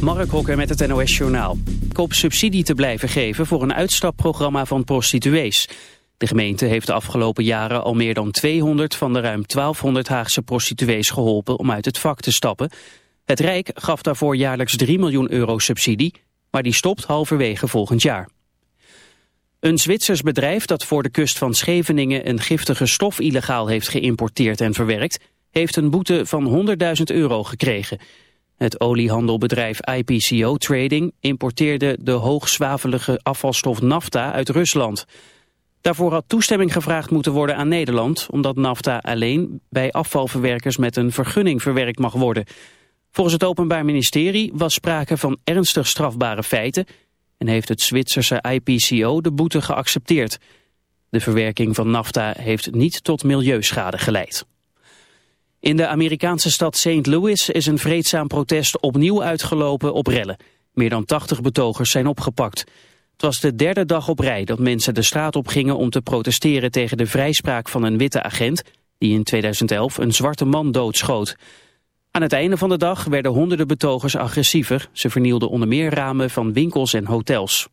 Mark Hokker met het NOS Journaal. Op subsidie te blijven geven voor een uitstapprogramma van prostituees. De gemeente heeft de afgelopen jaren al meer dan 200 van de ruim 1200 Haagse prostituees geholpen om uit het vak te stappen. Het Rijk gaf daarvoor jaarlijks 3 miljoen euro subsidie, maar die stopt halverwege volgend jaar. Een Zwitsers bedrijf dat voor de kust van Scheveningen een giftige stof illegaal heeft geïmporteerd en verwerkt, heeft een boete van 100.000 euro gekregen. Het oliehandelbedrijf IPCO Trading importeerde de hoogzwavelige afvalstof nafta uit Rusland. Daarvoor had toestemming gevraagd moeten worden aan Nederland, omdat nafta alleen bij afvalverwerkers met een vergunning verwerkt mag worden. Volgens het Openbaar Ministerie was sprake van ernstig strafbare feiten en heeft het Zwitserse IPCO de boete geaccepteerd. De verwerking van nafta heeft niet tot milieuschade geleid. In de Amerikaanse stad St. Louis is een vreedzaam protest opnieuw uitgelopen op rellen. Meer dan 80 betogers zijn opgepakt. Het was de derde dag op rij dat mensen de straat op gingen om te protesteren tegen de vrijspraak van een witte agent die in 2011 een zwarte man doodschoot. Aan het einde van de dag werden honderden betogers agressiever. Ze vernielden onder meer ramen van winkels en hotels.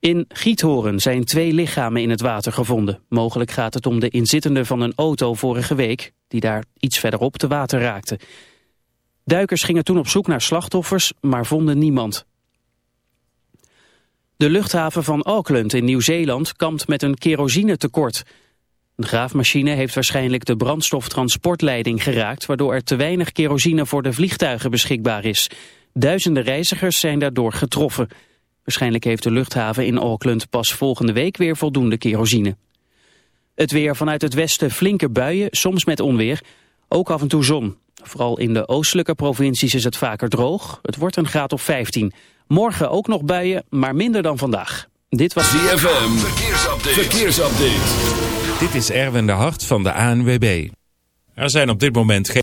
In Giethoren zijn twee lichamen in het water gevonden. Mogelijk gaat het om de inzittenden van een auto vorige week... die daar iets verderop te water raakte. Duikers gingen toen op zoek naar slachtoffers, maar vonden niemand. De luchthaven van Auckland in Nieuw-Zeeland kampt met een kerosinetekort. Een graafmachine heeft waarschijnlijk de brandstoftransportleiding geraakt... waardoor er te weinig kerosine voor de vliegtuigen beschikbaar is. Duizenden reizigers zijn daardoor getroffen... Waarschijnlijk heeft de luchthaven in Auckland pas volgende week weer voldoende kerosine. Het weer vanuit het westen flinke buien, soms met onweer. Ook af en toe zon. Vooral in de oostelijke provincies is het vaker droog. Het wordt een graad of 15. Morgen ook nog buien, maar minder dan vandaag. Dit was ZFM. Verkeersupdate. Verkeersupdate. Dit is Erwin de Hart van de ANWB. Er zijn op dit moment geen...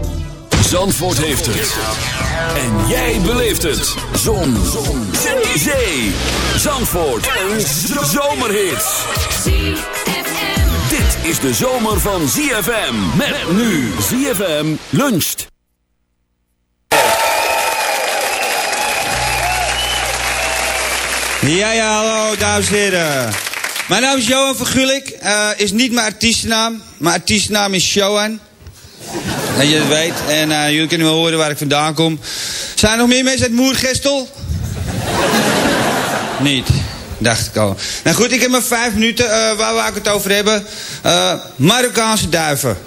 Zandvoort heeft het. En jij beleeft het. Zon. Zon. Zee. Zandvoort. Een zomerhit. Dit is de zomer van ZFM. Met nu ZFM luncht. Ja, ja, hallo, dames en heren. Mijn naam is Johan van Gulik. Uh, is niet mijn artiestennaam. Mijn artiestennaam is Johan. Je weet. En uh, jullie kunnen wel horen waar ik vandaan kom. Zijn er nog meer mensen uit Moergestel? Niet. Dacht ik al. Nou goed, ik heb maar vijf minuten. Uh, waar wou ik het over hebben? Uh, Marokkaanse duiven.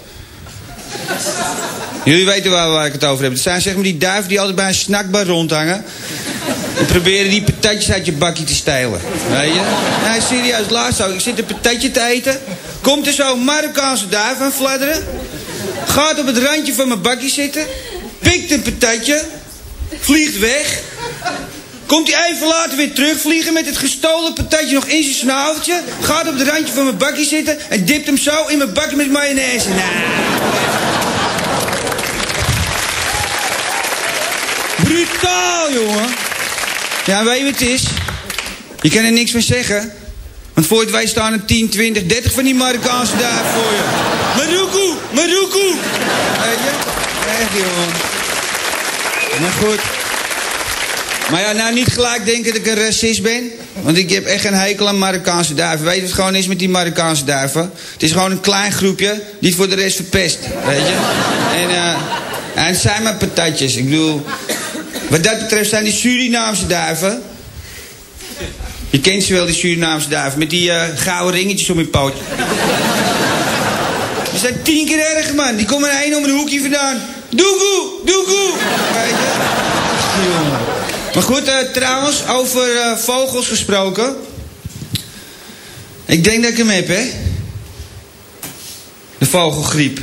Jullie weten waar, waar ik het over heb. Het zijn zeg maar die duiven die altijd bij een snackbar rondhangen. En proberen die patatjes uit je bakje te stelen. Weet je? Nee, serieus, laatst ook. Ik zit een patatje te eten. Komt er zo'n Marokkaanse duif aan fladderen. Gaat op het randje van mijn bakje zitten. Pikt een patatje. Vliegt weg. Komt hij even later weer terugvliegen met het gestolen patatje nog in zijn snaveltje. Gaat op het randje van mijn bakje zitten en dipt hem zo in mijn bakje met mayonaise. Nou. Brutaal, jongen. Ja, weet je wat het is? Je kan er niks van zeggen. Want voor het wij staan er 10, 20, 30 van die Marokkaanse daar voor je. Maruku, Maruku. Weet je? Echt, jongen. Maar goed. Maar ja, nou niet gelijk denken dat ik een racist ben. Want ik heb echt een hekel aan Marokkaanse duiven. Weet je wat het gewoon is met die Marokkaanse duiven? Het is gewoon een klein groepje die voor de rest verpest. Weet je? En, eh, en het zijn maar patatjes. Ik bedoel, wat dat betreft zijn die Surinaamse duiven... Je kent ze wel, die Surinaamse duiven. Met die eh, gouden ringetjes om je poot. Die zijn tien keer erger, man. Die komen er één om een hoekje vandaan. Doekoe, doekoe. Maar goed, eh, trouwens, over eh, vogels gesproken. Ik denk dat ik hem heb, hè? De vogelgriep.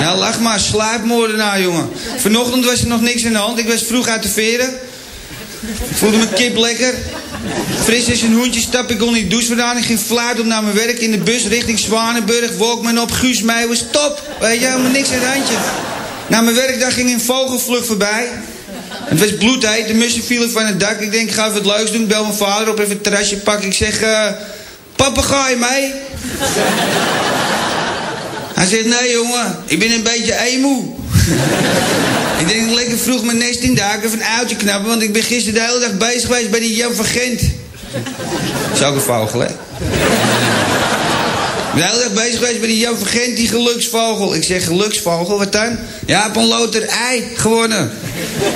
Ja, lach maar, sluipmoordenaar, jongen. Vanochtend was er nog niks in de hand. Ik was vroeg uit de veren. Voelde mijn kip lekker. Fris als een hoentje stap ik onder die douche vandaan. Ik ging fluit op naar mijn werk in de bus richting Zwanenburg. Walkman op, Guus Meijers, stop. Weet je, helemaal niks in het handje. Na mijn werkdag ging een vogelvlucht voorbij. Het was bloedheet, de mussen vielen van het dak. Ik denk, ik ga even wat leuks doen. Bel mijn vader op, even het terrasje pakken. Ik zeg, eh, papa, ga je mee? Hij zegt, nee jongen, ik ben een beetje emo. Ik denk, lekker vroeg mijn nest in daken, even een uitje knappen... want ik ben gisteren de hele dag bezig geweest bij die Jan van Gent. Dat een vogel, hè? Ik ben dag bezig geweest bij die Jan van Gent, die geluksvogel. Ik zeg, geluksvogel, wat dan? Ja, op een loterij gewonnen.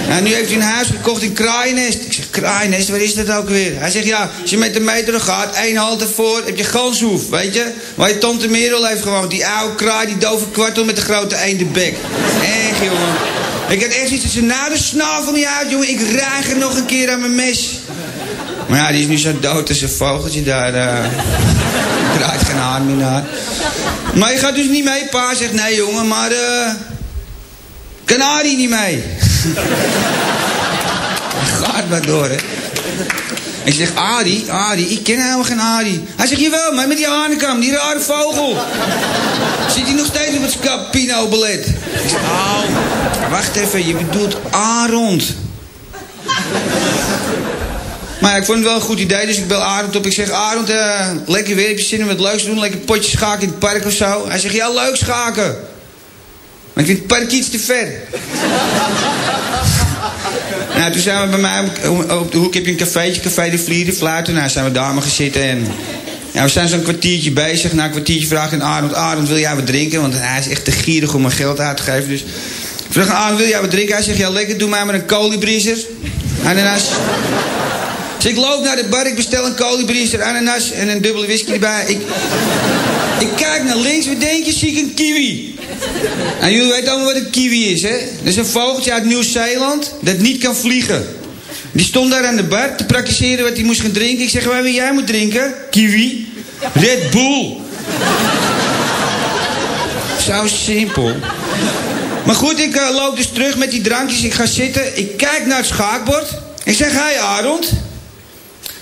Nou, nu heeft hij een huis gekocht in Kraaiennest. Ik zeg, Kraaiennest, waar is dat ook weer? Hij zegt, ja, als je met de meter gaat, één halte voor, heb je Ganshoef, weet je? Waar je tante Merel heeft gewoond. Die oude kraai, die dove kwartel met de grote eendebek. Echt, jongen. Ik had echt iets dat na de snavel niet uit, jongen. Ik raag er nog een keer aan mijn mes. Maar ja, die is nu zo dood als een vogeltje daar. eh draait geen haar meer naar. Maar je gaat dus niet mee. Pa zegt, nee jongen, maar... eh kan Arie niet mee? Gaat maar door, hè. Ik zeg, Arie, Arie, ik ken helemaal geen Arie. Hij zegt, jawel, maar met die Hanekam, die rare vogel. Zit hij nog steeds op het Scapino-ballet? Ik zeg, oh, wacht even, je bedoelt Arond. Maar ik vond het wel een goed idee, dus ik bel Arend op. Ik zeg, Arend, eh, lekker weer, heb je zin om wat leuks te doen? Lekker potje schaken in het park of zo? Hij zegt, ja, leuk schaken. Maar ik vind het park iets te ver. nou, toen zijn we bij mij op, op de hoek, heb je een cafeetje, Café de Vlieren, Fluiten. Nou, zijn we daar maar gaan en... Ja, we zijn zo'n kwartiertje bezig. Na een kwartiertje vraag ik aan Arend, Arend, wil jij wat drinken? Want hij is echt te gierig om mijn geld uit te geven, dus... Ik vraag aan Arend, wil jij wat drinken? Hij zegt, ja, lekker, doe mij maar een koliebriezer. Ananas. Dus ik loop naar de bar, ik bestel een koliebriezer, ananas en een dubbele whisky erbij. Ik, ik kijk naar links, wat denk je? Zie ik een kiwi. En jullie weten allemaal wat een kiwi is, hè? Dat is een vogeltje uit Nieuw-Zeeland dat niet kan vliegen. Die stond daar aan de bar te praktiseren wat hij moest gaan drinken. Ik zeg, waar wil jij moet drinken? Kiwi. Red Bull. Zo simpel. Maar goed, ik eh, loop dus terug met die drankjes. Ik ga zitten. Ik kijk naar het schaakbord. Ik zeg, hi Arend.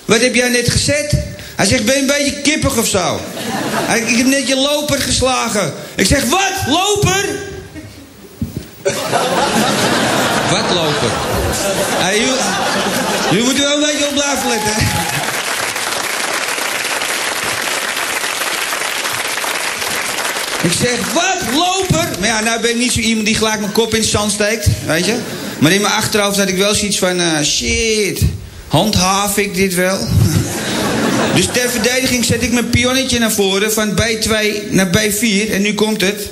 Wat heb jij net gezet? Hij zegt, ben je een beetje kippig of zo? Hij, ik heb net je loper geslagen. Ik zeg, wat? Loper? wat loper? Hey, jullie, jullie moeten wel een beetje op blijven letten. hè? Ik zeg, wat? Loper? Maar ja, nou ben ik niet zo iemand die gelijk mijn kop in het zand steekt, weet je. Maar in mijn achterhoofd had ik wel zoiets van, eh, shit, handhaaf ik dit wel? dus ter verdediging zet ik mijn pionnetje naar voren van B2 naar B4 en nu komt het.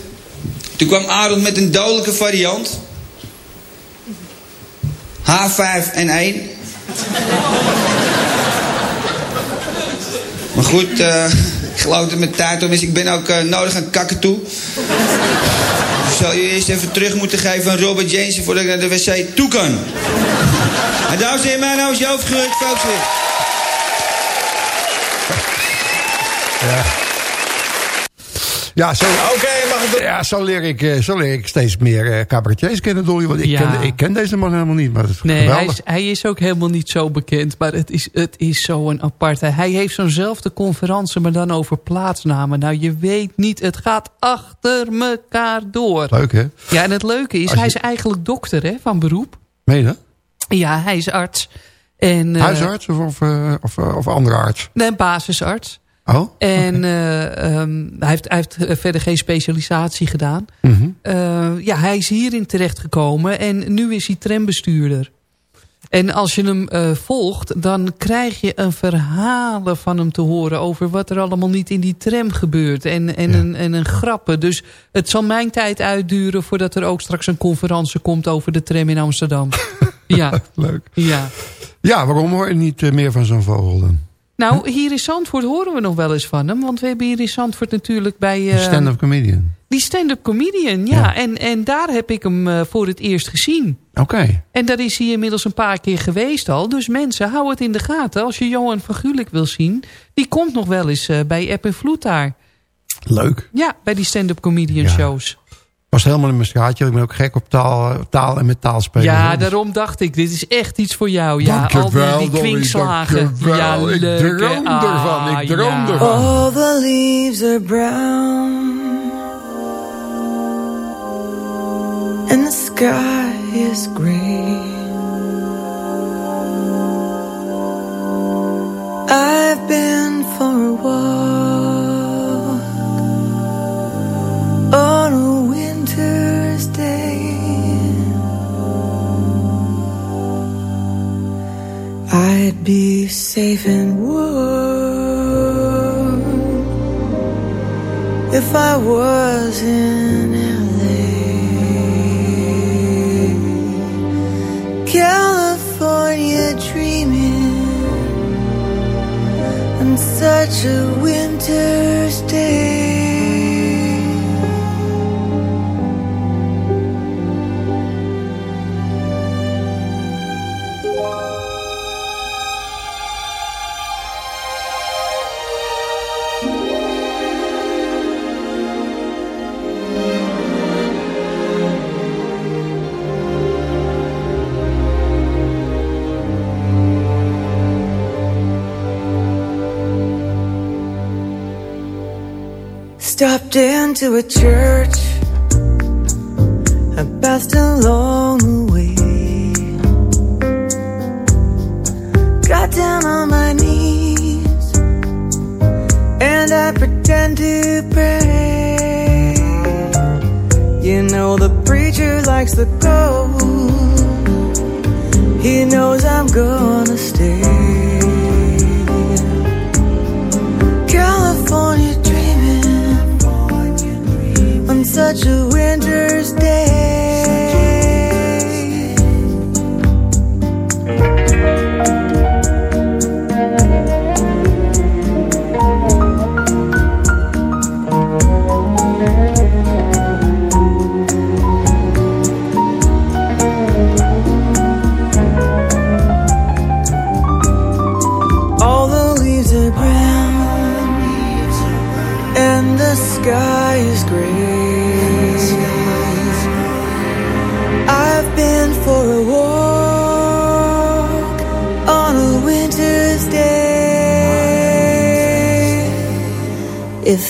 Toen kwam Arend met een dodelijke variant. H5 en 1. Maar goed, eh, ik geloof dat mijn tijd om is. Ik ben ook eh, nodig aan kakken toe. Ik zal je eerst even terug moeten geven aan Robert Jensen voordat ik naar de wc toe kan. En dames en mijn naam is Gruut. Veel plezier. Ja, zo, mag ja, zo, leer ik, eh, zo leer ik steeds meer eh, cabaretiers kennen, Dolly. Want ik, Ja. ken, ik ken deze man helemaal niet. Maar dat is Nee, hij is, hij is ook helemaal niet zo bekend. Maar het is, het is zo'n aparte. Hij heeft zo'nzelfde conferentie, maar dan over plaatsnamen. Nou, je weet niet, het gaat achter elkaar door. Leuk, hè? Ja, en het leuke is, je- hij is eigenlijk dokter hè, van beroep. Meen je dat? Ja, hij is arts. En, eh, Huisarts of, of, of, of andere arts? Nee, basisarts. Oh? En eh, ehm, hij, heeft, hij heeft eh, verder geen specialisatie gedaan. Mhm. Eh, ja, hij is hierin terechtgekomen en nu is hij trambestuurder. En als je hem volgt, dan krijg je een verhalen van hem te horen... over wat er allemaal niet in die tram gebeurt. En, en, Ja. een, en een grappen. Dus het zal mijn tijd uitduren... voordat er ook straks een conferentie komt over de tram in Amsterdam. ja, Leuk. ja. Ja, waarom hoor je niet meer van zo'n vogel dan? Nou, hier in Zandvoort horen we nog wel eens van hem. Want we hebben hier in Zandvoort natuurlijk bij... Eh, stand-up comedian. Die stand-up comedian, ja. Ja. En, en daar heb ik hem eh, voor het eerst gezien. Oké. En daar is hij inmiddels een paar keer geweest al. Dus mensen, hou het in de gaten. Als je Johan van Gulik wil zien... die komt nog wel eens eh, bij App en Vloed daar. Leuk. Ja, bij die stand-up comedian Ja. shows. Was helemaal in mijn straatje. Ik ben ook gek op taal, eh, taal en met taal spelen. Ja, Dus- daarom dacht ik, dit is echt iets voor jou. Ja, al die, die Dolly, kwinkslagen. Ja, Ik leuk, hè? droom ervan, ik Ah, droom ja. ervan. All the leaves are brown and the sky is gray. I've been for a walk be safe and warm if I was in LA. California dreaming on such a winter's day. Stopped into a church, I passed along the way. Got down on my knees, and I pretend to pray. You know, the preacher likes the go, he knows I'm gonna stay.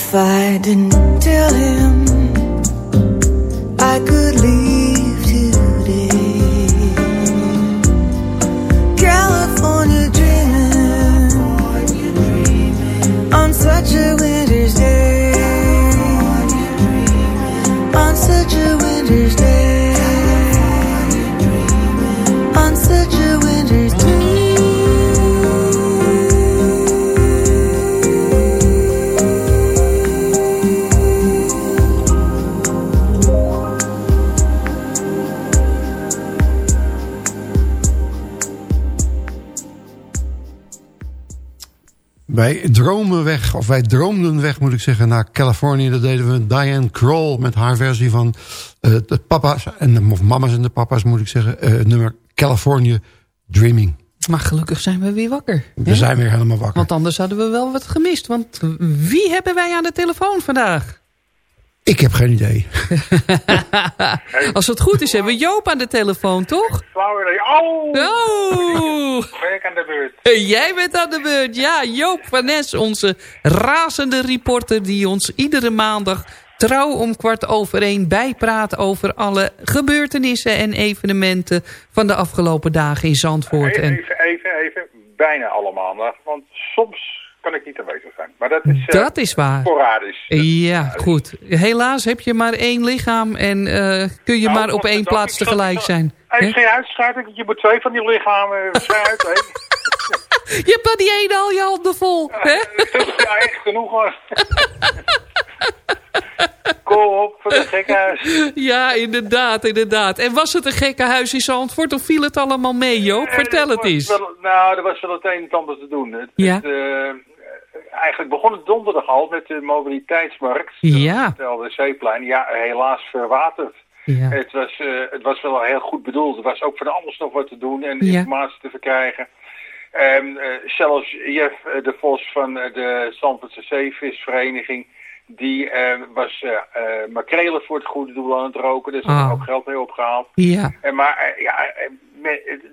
If I didn't Wij dromen weg, of wij droomden weg moet ik zeggen, naar Californië. Dat deden we Diane Kroll met haar versie van eh, het papa's, en, of mama's en de papa's moet ik zeggen, eh, het nummer California Dreaming. Maar gelukkig zijn we weer wakker. We hè? zijn weer helemaal wakker. Want anders hadden we wel wat gemist. Want wie hebben wij aan de telefoon vandaag? Ik heb geen idee. Als het goed is, hebben we Joop aan de telefoon, toch? Oh! Oh! Ben ik aan de beurt? Jij bent aan de beurt. Ja, Joop van Nes, onze razende reporter... die ons iedere maandag trouw om kwart over één bijpraat... over alle gebeurtenissen en evenementen... van de afgelopen dagen in Zandvoort. Even, En even, even, even. Bijna alle maandag. Want soms kan ik niet aanwezig zijn. Maar dat is, eh, dat is waar. sporadisch. Ja, goed. Helaas heb je maar één lichaam... en eh, kun je Nou, maar op één plaats ik tegelijk zijn. Heeft geen uitschuiting. Je moet twee van die lichamen uit. Je hebt maar die ene al je handen vol. Hè? Ja, echt genoeg hoor. Kom op, voor het gekkenhuis. Ja, inderdaad, inderdaad. En was het een gekke huis in Zandvoort of viel het allemaal mee, Joop? Vertel het eens. wel- nou, er was wel het een en het ander te doen. Het, Ja. het, eh, eigenlijk begon het donderdag al met de mobiliteitsmarkt. Ja. Het LDC-plein. Ja, helaas verwaterd. Ja. Het, was, eh, het was wel heel goed bedoeld. Er was ook van alles nog wat te doen en Ja. informatie te verkrijgen. Ehm, eh, zelfs Jeff eh, de Vos van eh, de Zandvoortse Zeevisvereniging... die eh, was eh eh, makrelen voor het goede doel aan het roken. Dus daar is Ah. ook geld mee opgehaald. Ja. En maar eh, ja, eh,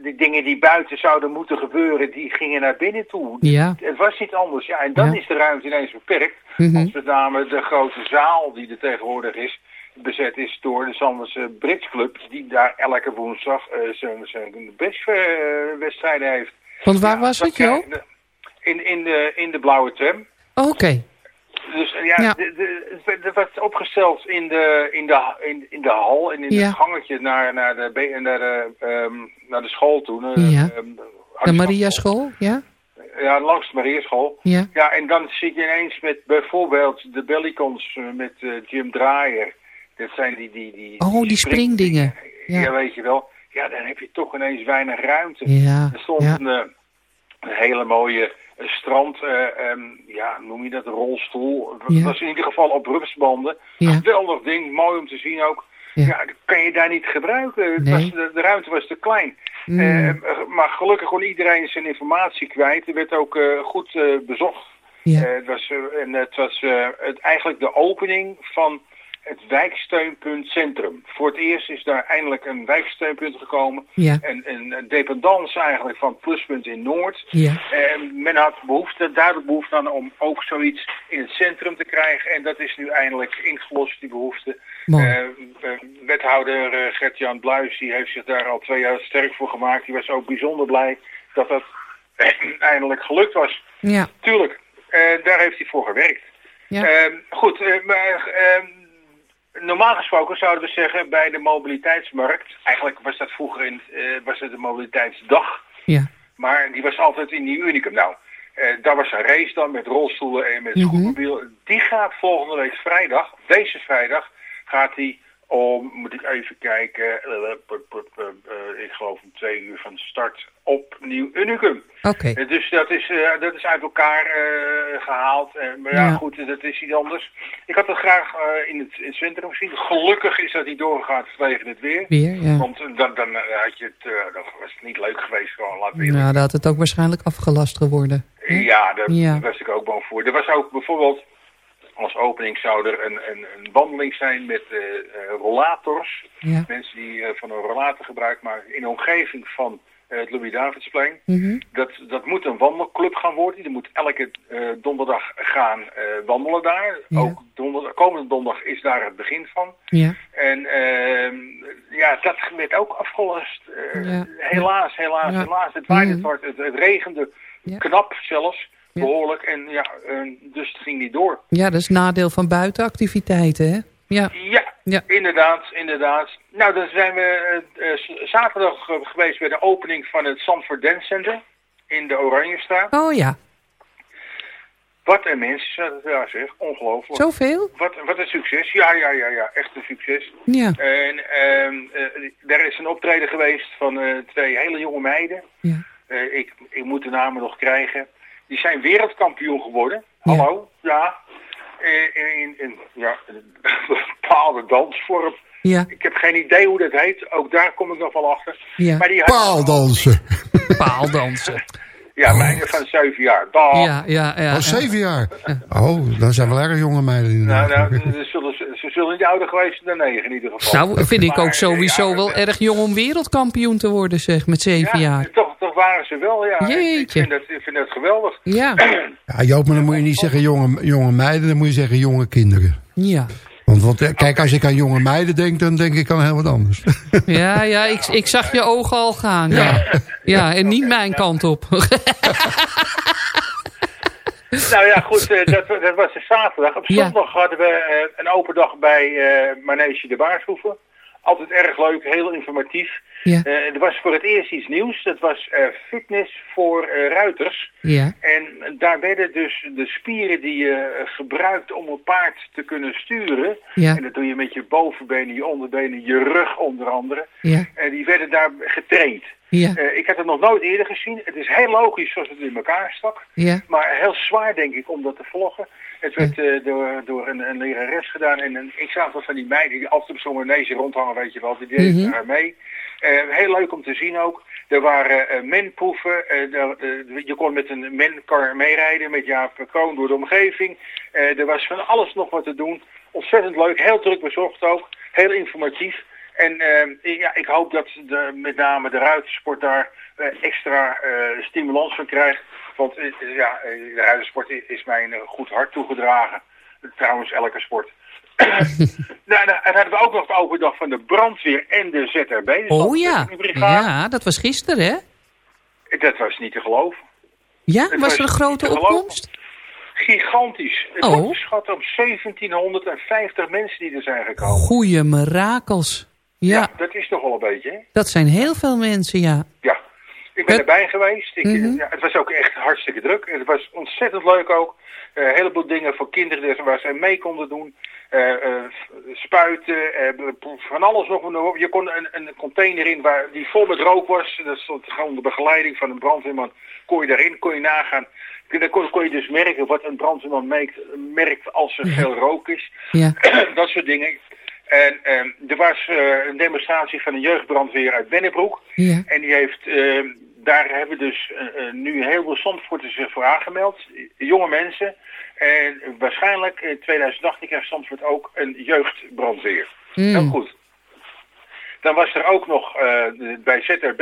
de dingen die buiten zouden moeten gebeuren, die gingen naar binnen toe. Ja. Het was niet anders. Ja, en dan Ja. is de ruimte ineens beperkt. Mhm. Als met name de grote zaal die er tegenwoordig is, bezet is door de Zanderse Brits Club, die daar elke woensdag eh, zijn, zijn bestwedstrijden heeft. Want waar Ja, was dat het, krijg- In, in, de, in de blauwe tram. Oké. Dus eh, ja, Ja. de- de- het werd- opgesteld in de, in de, in, in de hal en in Ja. het gangetje naar, naar, de, naar, de, ehm, naar de school toe. de, Ja. ehm, De Maria School, ja? Ja, langs de Mariaschool. Ja. Ja, en dan zit je ineens met bijvoorbeeld de bellicons eh, met eh, Jim Draaier. Dat zijn die... die, die Oh, die springdingen. Ja. Ja. weet je wel. Ja, dan heb je toch ineens weinig ruimte. Ja, Er stond een, een hele mooie eh, strand, ehm, ja, noem je dat, een rolstoel. Het Ja. was in ieder geval op rupsbanden. Ja. Geweldig ding, mooi om te zien ook. Ja. Ja, dat kan je daar niet gebruiken. Nee. was, de, de ruimte was te klein. Mm. Eh, maar gelukkig kon iedereen zijn informatie kwijt. Er werd ook goed bezocht. Ja. Het was, en het was het, eigenlijk de opening van het wijksteunpunt Centrum. Voor het eerst is daar eindelijk een wijksteunpunt gekomen. Ja. En een, dependance eigenlijk van Pluspunt in Noord. Ja. En men had behoefte, duidelijk behoefte aan om ook zoiets in het centrum te krijgen. En dat is nu eindelijk ingelost, die behoefte. Eh, eh, wethouder eh, Gert-Jan Bluis die heeft zich daar al twee jaar sterk voor gemaakt. Die was ook bijzonder blij dat dat eindelijk gelukt was. Ja. Tuurlijk, eh, daar heeft hij voor gewerkt. Ja. Eh, goed, maar eh, normaal gesproken zouden we zeggen bij de mobiliteitsmarkt... Eigenlijk was dat vroeger in, eh, was het de mobiliteitsdag... Ja. Maar die was altijd in die Unicum. Nou, eh, daar was een race dan met rolstoelen en met scootmobiel. Die gaat volgende week vrijdag, deze vrijdag, gaat die om, moet ik even kijken, eh, eh, eh, ik geloof om twee uur van start op Nieuw Unicum. Oké. Dus dat is, dat is uit elkaar eh, gehaald. Eh, maar ja, Ja. goed, dat is iets anders. Ik had het graag in, het, in het centrum gezien. Gelukkig is dat niet doorgegaan vanwege het weer. Weer, ja. Want dan, dan had je het, dan was het niet leuk geweest gewoon, laten we eerlijk Nou, dat had het ook waarschijnlijk afgelast geworden. ja, daar, Ja. was ik ook bang voor. Er was ook bijvoorbeeld, als opening zou er een, een, een wandeling zijn met eh, rollators. Ja. Mensen die eh, van een rollator gebruik maken in de omgeving van het Louis-Davidsplein. Mhm. Dat, dat moet een wandelclub gaan worden. Die moet elke donderdag gaan wandelen daar. Ja. Ook donderdag, komende donderdag is daar het begin van. Ja. En ehm, ja, dat werd ook afgelast. Helaas, helaas, helaas. Het waaide, Mhm. het, hard, het, regende Ja. knap zelfs. Behoorlijk. En ja, dus het ging niet door. Ja, dat is nadeel van buitenactiviteiten, hè? Ja. Ja, Ja. inderdaad, inderdaad. Nou, dan zijn we eh, eh, zaterdag eh, geweest bij de opening van het Zandvoort Dance Center in de Oranjestraat. Oh ja, Wat een mensen daar zeg, ongelooflijk. zoveel? Wat, wat een succes. Ja, ja, ja, ja, echt een succes. Ja. En ehm eh, er is een optreden geweest van twee hele jonge meiden. Ja. Ik, ik moet de namen nog krijgen. Die zijn wereldkampioen geworden. Ja. Hallo, ja. Eh, In, in, in ja, een bepaalde dansvorm. Ja. Ik heb geen idee hoe dat heet. Ook daar kom ik nog wel achter. Ja. Maar die hadden- Paaldansen. paaldansen. Ja, meiden van zeven jaar. Dag. Ja, ja, ja. Oh, zeven jaar? Oh, dan zijn wel erg jonge meiden Nou, inderdaad. nou, ze, zullen, ze zullen niet ouder geweest zijn dan negen in ieder geval. Nou, vind ik ook sowieso ja, wel erg jong om wereldkampioen te worden, zeg, met zeven ja, jaar. Toch, toch waren ze wel, ja. Ik- Ik Jeetje. vind dat, ik vind dat geweldig. Ja, Ja, Joop, maar dan moet je niet zeggen jonge, jonge meiden, dan moet je zeggen jonge kinderen. ja. Want, want eh, kijk, als ik aan jonge meiden denk, dan denk ik aan heel wat anders. Ja, ja, ik, ik zag je ogen al gaan. Ja, ja en niet mijn kant op. Nou ja, goed, eh, dat, dat was de zaterdag. Op Ja. zondag hadden we eh, een open dag bij eh Manege de Baarshoeven. Altijd erg leuk, heel informatief. Ja. Eh, er was voor het eerst iets nieuws. Dat was eh, fitness voor eh, ruiters. Ja, En daar werden dus de spieren die je gebruikt om een paard te kunnen sturen. Ja. En dat doe je met je bovenbenen, je onderbenen, je rug onder andere. ja, En die werden daar getraind. ja, ik had het nog nooit eerder gezien. Het is heel logisch zoals het in elkaar stak. ja. Maar heel zwaar, denk ik, om dat te volgen. Het werd eh, door, door een, een lerares gedaan. En een, ik zag van die meiden die altijd op zo'n manege rondhangen, weet je wel. Die deden daar mee. Eh, heel leuk om te zien ook. Er waren eh menproeven. Je kon met een menkar meerijden met Jaap Kroon door de omgeving. Er was van alles nog wat te doen. Ontzettend leuk. Heel druk bezocht ook. Heel informatief. En ja, ik hoop dat de, met name de ruitersport daar extra stimulans van krijgt. Want eh, ja, eh, de ruitersport is mij een eh, goed hart toegedragen. Trouwens, elke sport. nou, dan en hadden we ook nog de open dag van de brandweer en de ZRB. de Oh ja, ja, dat was gisteren, hè? Dat was niet te geloven. Ja, was er een grote opkomst? Gigantisch. Het Oh. wordt geschat om 1750 mensen die er zijn gekomen. Goeie mirakels. Ja, Dat is toch wel een beetje, hè? dat zijn heel veel mensen, ja. Ja, ik ben erbij geweest. Ik, Mhm. ja, het was ook echt hartstikke druk. Het was ontzettend leuk ook. Eh, een heleboel dingen voor kinderen dus waar ze mee konden doen. Eh, eh, spuiten, van alles nog. Je kon een, een container in waar, die vol met rook was. Dat stond gewoon onder begeleiding van een brandweerman. Kon je daarin, kon je nagaan. Dan kon, kon je dus merken wat een brandweerman merkt, merkt als er veel rook is. Ja, dat soort dingen. En ehm, er was eh, een demonstratie van een jeugdbrandweer uit Bennebroek. ja, En die heeft, ehm, daar hebben dus eh, eh, nu heel veel Zandvoorters zich voor aangemeld. Jonge mensen. En waarschijnlijk in 2018 krijgt Zandvoort ook een jeugdbrandweer. Mm. Heel goed. Dan was er ook nog eh, bij ZRB,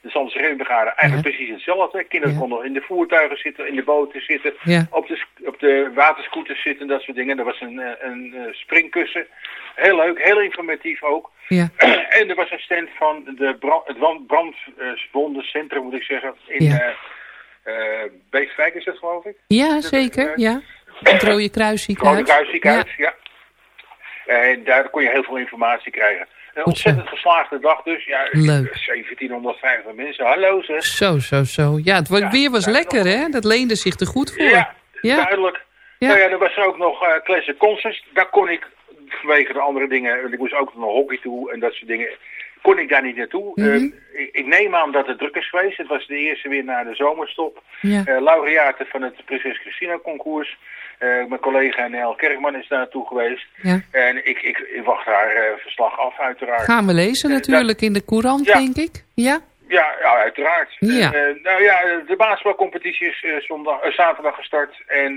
de Zandse Reddingsbrigade, eigenlijk precies hetzelfde. Kinderen Ja. konden in de voertuigen zitten, in de boten zitten, Ja. op, de, op de waterscooters zitten, dat soort dingen. Er was een, eh, een, eh, springkussen. Heel leuk, heel informatief ook. ja, en er was een stand van de brand, het brand- brandwondencentrum, moet ik zeggen, in Ja. is dat geloof ik. ja, zeker, ja. Het Rode Rode Kruisziekenhuis. Kruisziekenhuis, ja. En daar kon je heel veel informatie krijgen. Een ontzettend geslaagde dag dus. Ja, Leuk. 1750 mensen. Hallo zeg. Zo, zo, zo. Ja, het Ja, weer was lekker, hè? Dat leende zich er goed voor. Ja, Ja. duidelijk. Ja. Nou ja, er was er ook nog eh Classic Concerts. Daar kon ik vanwege de andere dingen, want ik moest ook naar hockey toe en dat soort dingen, kon ik daar niet naartoe. Mhm. Eh, ik, ik neem aan dat het druk is geweest. Het was de eerste weer na de zomerstop. Ja. Eh, laureaten van het Prinses Christina concours. Eh, mijn collega Nel Kerkman is daar naartoe geweest. Ja. En ik, ik, ik wacht haar eh, verslag af, uiteraard. Gaan we lezen Eh, natuurlijk in de courant, Ja. denk ik. Ja? Ja, ja uiteraard. Ja. Nou ja, de basketbalcompetitie is zondag, zaterdag gestart. En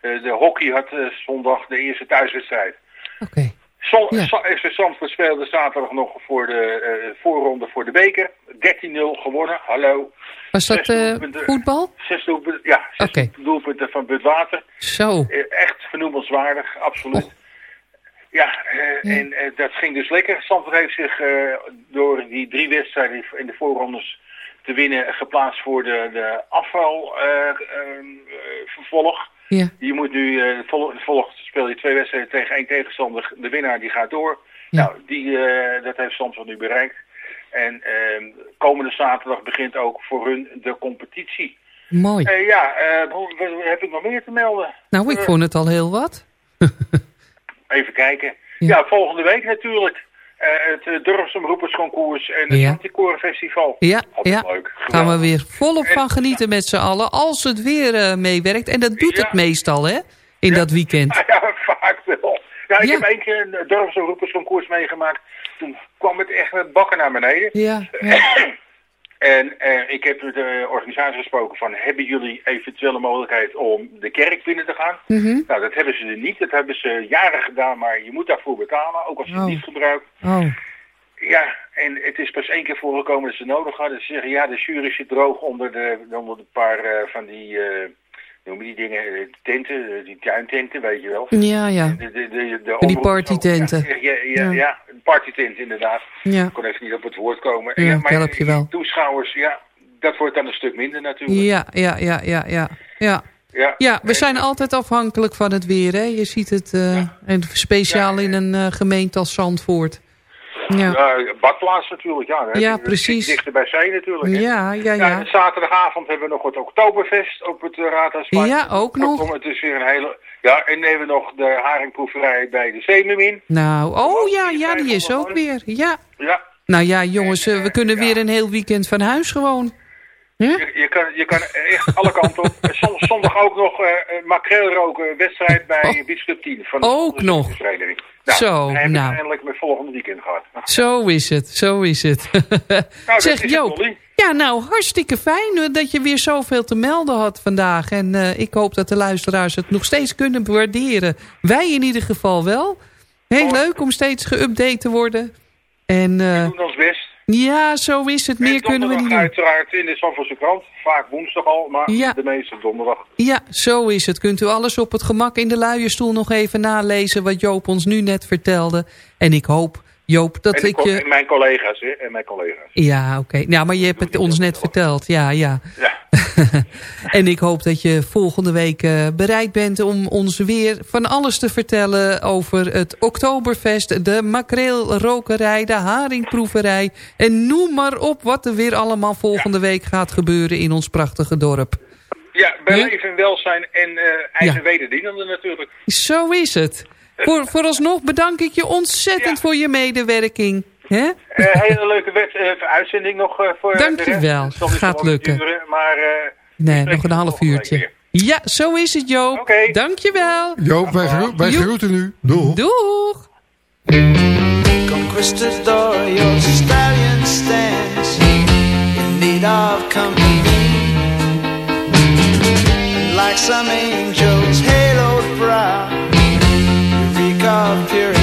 de hockey had zondag de eerste thuiswedstrijd. Oké. Zon, Ja. Zandvoort speelde zaterdag nog voor de eh, voorronde voor de beker. 13-0 gewonnen. Hallo. Was dat eh, voetbal? Zes doelpunten, ja, zes Oké. doelpunten van Budwater. Zo. Eh, echt vernoemenswaardig, absoluut. Ja, eh, en dat ging dus lekker. Zandvoort heeft zich door die drie wedstrijden in de voorrondes te winnen geplaatst voor de, de afvalvervolg. Ja. je moet nu, vol, volgt speel je twee wedstrijden tegen één tegenstander. De winnaar die gaat door. Ja. Nou, die, eh, dat heeft Zandvoort nu bereikt. En eh, komende zaterdag begint ook voor hun de competitie. Mooi. Eh, ja, heb ik nog meer te melden? Nou, ik vond het al heel wat. Even kijken. Ja. Ja, volgende week natuurlijk. Eh, het uh, dorpsomroepersconcours en het Ja. Anticore Festival. Ja, ja. leuk. Gaan we weer volop En- van genieten met z'n allen. Als het weer eh, meewerkt. En dat doet Ja. het meestal, hè? In dat weekend. Ja, vaak wel. Ja, ik heb één keer een eh, dorpsomroepersconcours meegemaakt. Toen kwam het echt met bakken naar beneden. Ja. En eh, ik heb met de organisatie gesproken van, hebben jullie eventueel een mogelijkheid om de kerk binnen te gaan? Mhm. Nou, dat hebben ze er niet. Dat hebben ze jaren gedaan, maar je moet daarvoor betalen, ook als je Oh. het niet gebruikt. Oh, Ja, en het is pas één keer voorgekomen dat ze nodig hadden. Ze zeggen, ja, de jury zit droog onder de, onder de paar eh, van die, eh noem je die dingen, eh, tenten, eh, die tuintenten, weet je wel. ja, ja. De, de, de, de die partytenten. Ja, ja, ja, Ja. partytent inderdaad. Ja. Ik kon even niet op het woord komen. Ja, maar help je wel. toeschouwers, ja, dat wordt dan een stuk minder natuurlijk. Ja, ja, ja, ja, ja. Ja, Ja, ja we zijn altijd afhankelijk van het weer, hè. Je ziet het, eh, en speciaal in een gemeente als Zandvoort. Ja, badplaats natuurlijk, ja. Precies. Dichter bij zee natuurlijk. hè. ja, ja. Ja, ja. en zaterdagavond hebben we nog het Oktoberfest op het uh, Raadhuisplein. Ja, ook nog. Het is weer een hele... Ja, en hebben we nog de haringproeverij bij de Zeemermin. Nou, oh ja, ja, die is ook weer. Ja. Ja, Nou ja, jongens, eh, we kunnen weer een heel weekend van huis gewoon. je, je, kan, je kan echt alle kanten op. Zon- Zondag ook nog eh uh, makreelroken wedstrijd bij Oh. Club 10 van de Ook nog. Nou, Zo, dan we nou. eindelijk mijn volgende weekend gehad. Zo is het, zo is het. dat zeg Joop, ja nou hartstikke fijn eh, dat je weer zoveel te melden had vandaag. En eh, ik hoop dat de luisteraars het nog steeds kunnen waarderen. Wij in ieder geval wel. Heel Oh. leuk om steeds geüpdate te worden. En eh, We doen ons best. Ja, zo is het. Meer En kunnen we niet doen. uiteraard in de Zandvoortse krant. Vaak woensdag al, maar Ja. de meeste donderdag. Ja, zo is het. Kunt u alles op het gemak in de luierstoel nog even nalezen... wat Joop ons nu net vertelde. En ik hoop, Joop, dat en, ik je... en mijn collega's, hè. En mijn collega's. Ja, oké. Nou, maar je hebt het ons net verteld. Ja, ja. Ja. en ik hoop dat je volgende week eh, bereid bent om ons weer van alles te vertellen over het Oktoberfest, de makreelrokerij, de haringproeverij. En noem maar op wat er weer allemaal volgende week gaat gebeuren in ons prachtige dorp. Ja, bij leven en welzijn en eh eigen wederdienende natuurlijk. Zo is het. Voor, vooralsnog bedank ik je ontzettend voor je medewerking. Hè? Eh hele leuke wet, eh, uitzending nog eh, voor Dank de je rest. wel. Het zal niet Gaat lukken. duren, maar eh, Nee, nog een half uurtje. Ja, zo is het Joop. Oké. Dank je wel. Joop, wij, gero wij groeten u. Doeg. Doeg. Conquistador, your stallion stands in need of company. Like some angel's haloed brow, you reek of purity.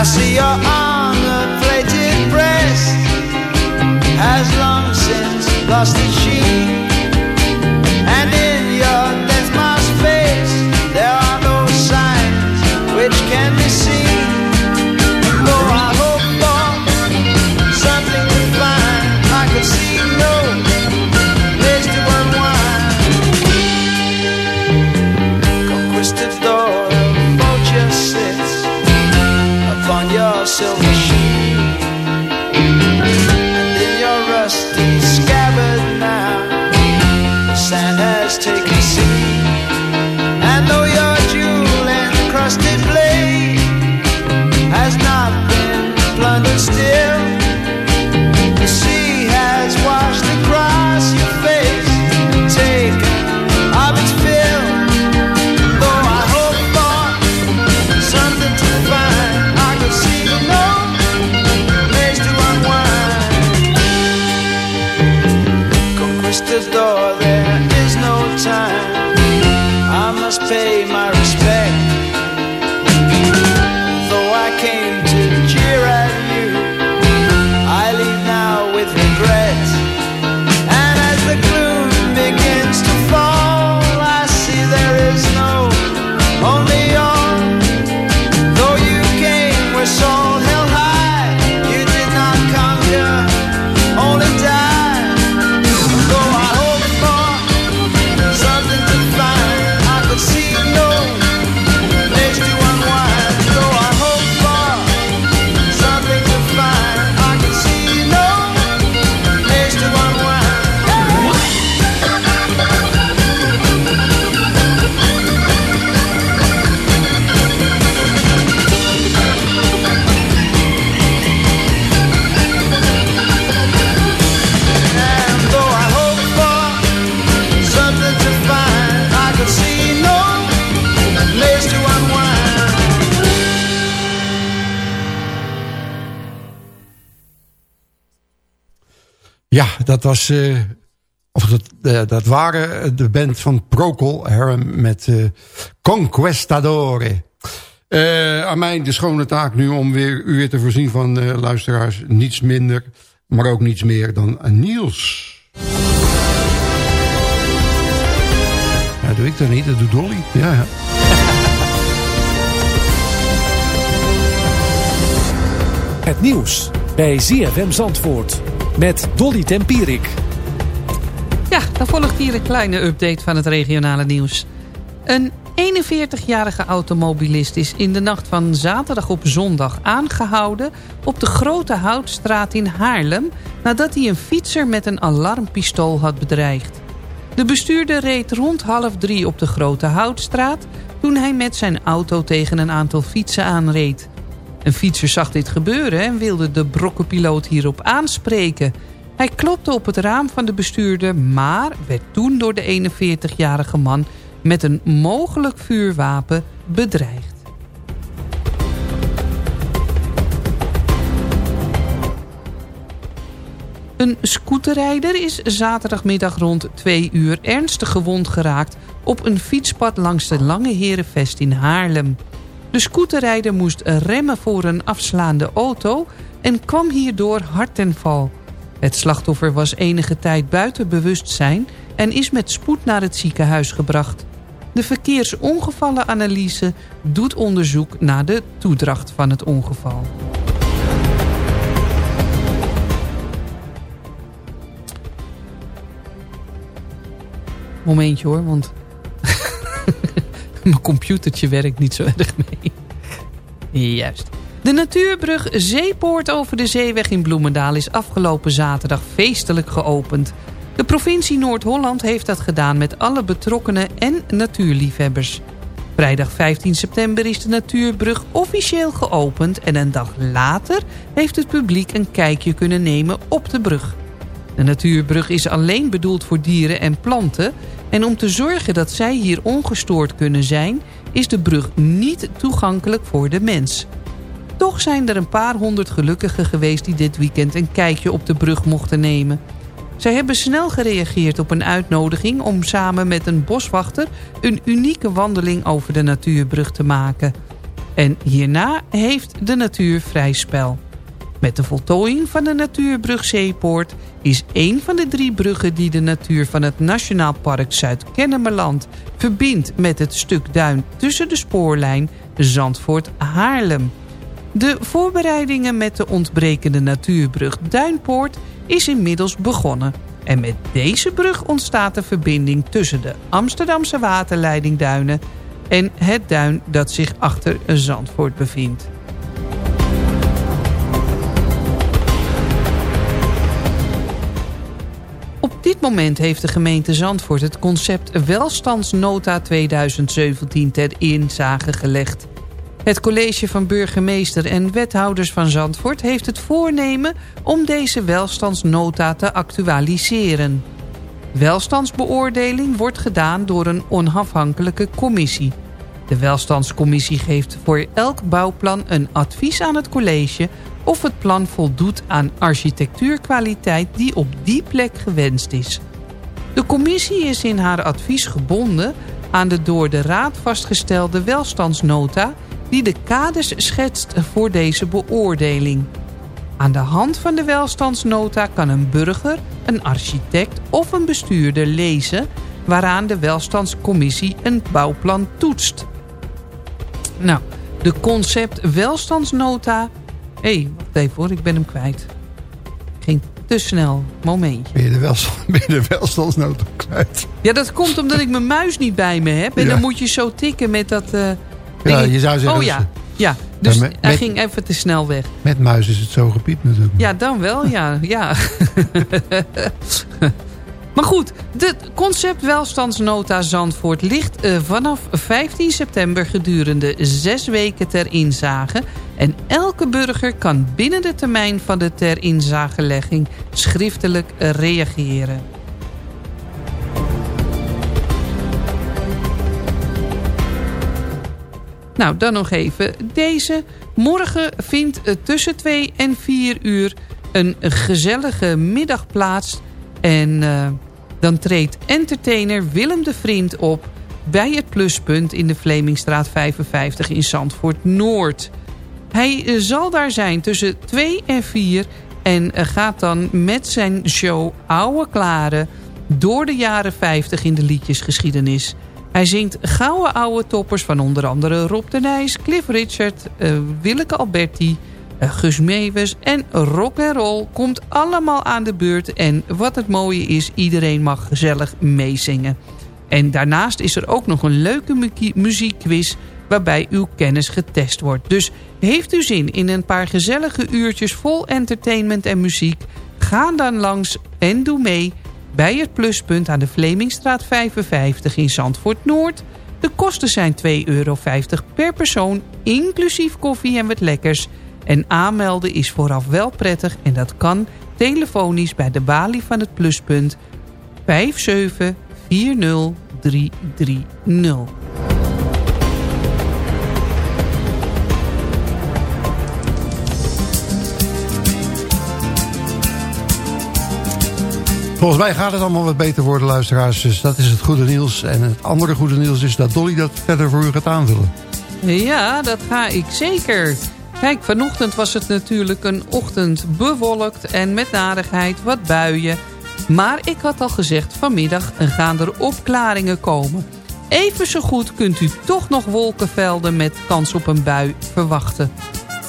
I see your armor-plated breast has long since lost its sheen. Your silver dat was... eh, of dat, eh, dat waren de band van Procol Harum met eh, Conquestadore. Eh, aan mij de schone taak nu om weer, u weer te voorzien van eh, luisteraars. Niets minder, maar ook niets meer dan Niels. Ja, doe ik dat niet, dat doet Dolly. Ja, ja. Het nieuws bij ZFM Zandvoort met Dolly Tempierik. Ja, dan volgt hier een kleine update van het regionale nieuws. Een 41-jarige automobilist is in de nacht van zaterdag op zondag aangehouden... op de Grote Houtstraat in Haarlem... nadat hij een fietser met een alarmpistool had bedreigd. De bestuurder reed rond half drie op de Grote Houtstraat... toen hij met zijn auto tegen een aantal fietsen aanreed. Een fietser zag dit gebeuren en wilde de brokkenpiloot hierop aanspreken... Hij klopte op het raam van de bestuurder, maar werd toen door de 41-jarige man met een mogelijk vuurwapen bedreigd. Een scooterrijder is zaterdagmiddag rond 2 uur ernstig gewond geraakt... op een fietspad langs de Lange Herenvest in Haarlem. De scooterrijder moest remmen voor een afslaande auto... en kwam hierdoor hard ten val. Het slachtoffer was enige tijd buiten bewustzijn... en is met spoed naar het ziekenhuis gebracht. De verkeersongevallenanalyse doet onderzoek naar de toedracht van het ongeval. Momentje hoor, want mijn computertje werkt niet zo erg mee. Juist. De natuurbrug Zeepoort over de zeeweg in Bloemendaal is afgelopen zaterdag feestelijk geopend. De provincie Noord-Holland heeft dat gedaan met alle betrokkenen en natuurliefhebbers. Vrijdag 15 september is de natuurbrug officieel geopend... en een dag later heeft het publiek een kijkje kunnen nemen op de brug. De natuurbrug is alleen bedoeld voor dieren en planten... en om te zorgen dat zij hier ongestoord kunnen zijn... is de brug niet toegankelijk voor de mens. Toch zijn er een paar honderd gelukkigen geweest... die dit weekend een kijkje op de brug mochten nemen... Zij hebben snel gereageerd op een uitnodiging om samen met een boswachter een unieke wandeling over de natuurbrug te maken. En hierna heeft de natuur vrij spel. Met de voltooiing van de natuurbrug Zeepoort is één van de drie bruggen die de natuur van het Nationaal Park Zuid-Kennemerland verbindt met het stuk duin tussen de spoorlijn Zandvoort-Haarlem. De voorbereidingen met de ontbrekende natuurbrug Duinpoort is inmiddels begonnen. En met deze brug ontstaat de verbinding tussen de Amsterdamse waterleidingduinen en het duin dat zich achter Zandvoort bevindt. Dit moment heeft de gemeente Zandvoort het concept Welstandsnota 2017 ter inzage gelegd. Het college van burgemeester en wethouders van Zandvoort heeft het voornemen om deze welstandsnota te actualiseren. Welstandsbeoordeling wordt gedaan door een onafhankelijke commissie. De welstandscommissie geeft voor elk bouwplan een advies aan het college of het plan voldoet aan architectuurkwaliteit die op die plek gewenst is. De commissie is in haar advies gebonden aan de door de raad vastgestelde welstandsnota die de kaders schetst voor deze beoordeling. Aan de hand van de welstandsnota kan een burger, een architect of een bestuurder lezen... waaraan de welstandscommissie een bouwplan toetst. Nou, de concept welstandsnota... Hé, hey, wacht even hoor, ik ben hem kwijt. Ging te snel, momentje. Ben je de, welstand, ben je de welstandsnota kwijt? Ja, dat komt omdat ik mijn muis niet bij me heb. En Ja. dan moet je zo tikken met dat... eh, Ja, je zou zeggen Oh ja, ja. Dus met- hij ging even te snel weg. Met muis is het zo gepiept natuurlijk. Ja, dan wel, ja. ja. maar goed, het concept welstandsnota Zandvoort ligt eh, vanaf 15 september gedurende zes weken ter inzage. En elke burger kan binnen de termijn van de ter inzagelegging schriftelijk eh, reageren. Nou, dan nog even deze. Morgen vindt eh, tussen 2 en 4 uur een gezellige middag plaats. En uh, dan treedt entertainer Willem de Vriend op... bij het pluspunt in de Vlemingstraat 55 in Zandvoort Noord. Hij zal daar zijn tussen 2 en 4... en gaat dan met zijn show Oude Klaren... door de jaren 50 in de liedjesgeschiedenis... Hij zingt gouden oude toppers van onder andere Rob de Nijs, Cliff Richard, uh, Willeke Alberti, Gus Meeuwis en rock and roll komt allemaal aan de beurt. En wat het mooie is, iedereen mag gezellig meezingen. En daarnaast is er ook nog een leuke muziekquiz waarbij uw kennis getest wordt. Dus heeft u zin in een paar gezellige uurtjes vol entertainment en muziek? Ga dan langs en doe mee bij het pluspunt aan de Vlemingstraat 55 in Zandvoort Noord. De kosten zijn 2,50 euro per persoon, inclusief koffie en wat lekkers. En aanmelden is vooraf wel prettig en dat kan telefonisch bij de balie van het pluspunt 5740330. Volgens mij gaat het allemaal wat beter worden, luisteraars. Dus dat is het goede nieuws. En het andere goede nieuws is dat Dolly dat verder voor u gaat aanvullen. Ja, dat ga ik zeker. Kijk, vanochtend was het natuurlijk een ochtend bewolkt en met nadigheid wat buien. Maar ik had al gezegd, vanmiddag gaan er opklaringen komen. Even zo goed kunt u toch nog wolkenvelden met kans op een bui verwachten.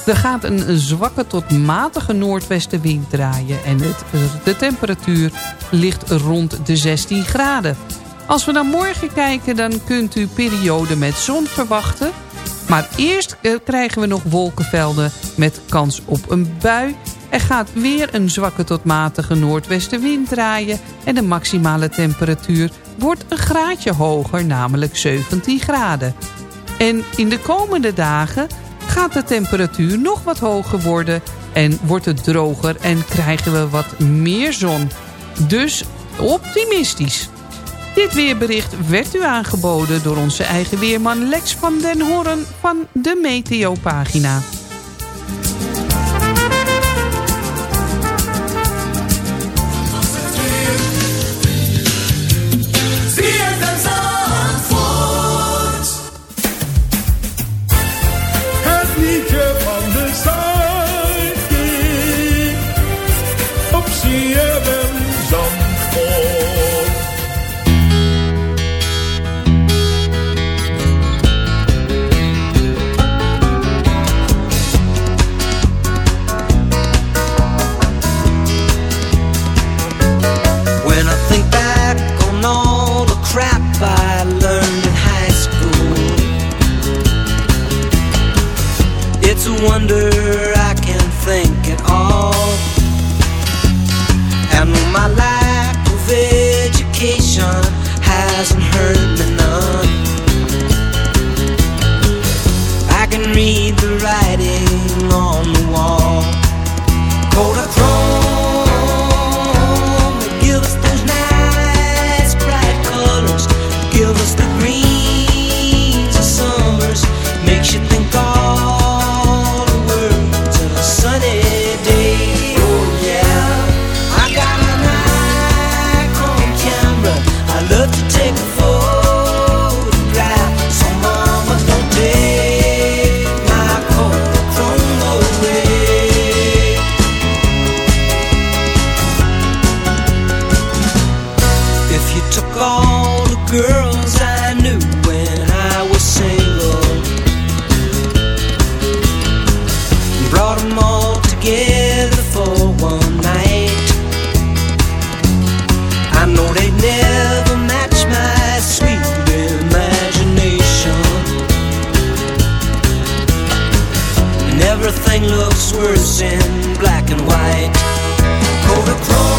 Er gaat een zwakke tot matige noordwestenwind draaien en de temperatuur ligt rond de 16 graden. Als we naar morgen kijken dan kunt u periode met zon verwachten. Maar eerst eh, krijgen we nog wolkenvelden met kans op een bui. Er gaat weer een zwakke tot matige noordwestenwind draaien... en de maximale temperatuur wordt een graadje hoger, namelijk 17 graden. En in de komende dagen gaat de temperatuur nog wat hoger worden en wordt het droger en krijgen we wat meer zon. Dus optimistisch. Dit weerbericht werd u aangeboden door onze eigen weerman Lex van den Hoorn van de Meteo-pagina. looks worse in black and white. Code across.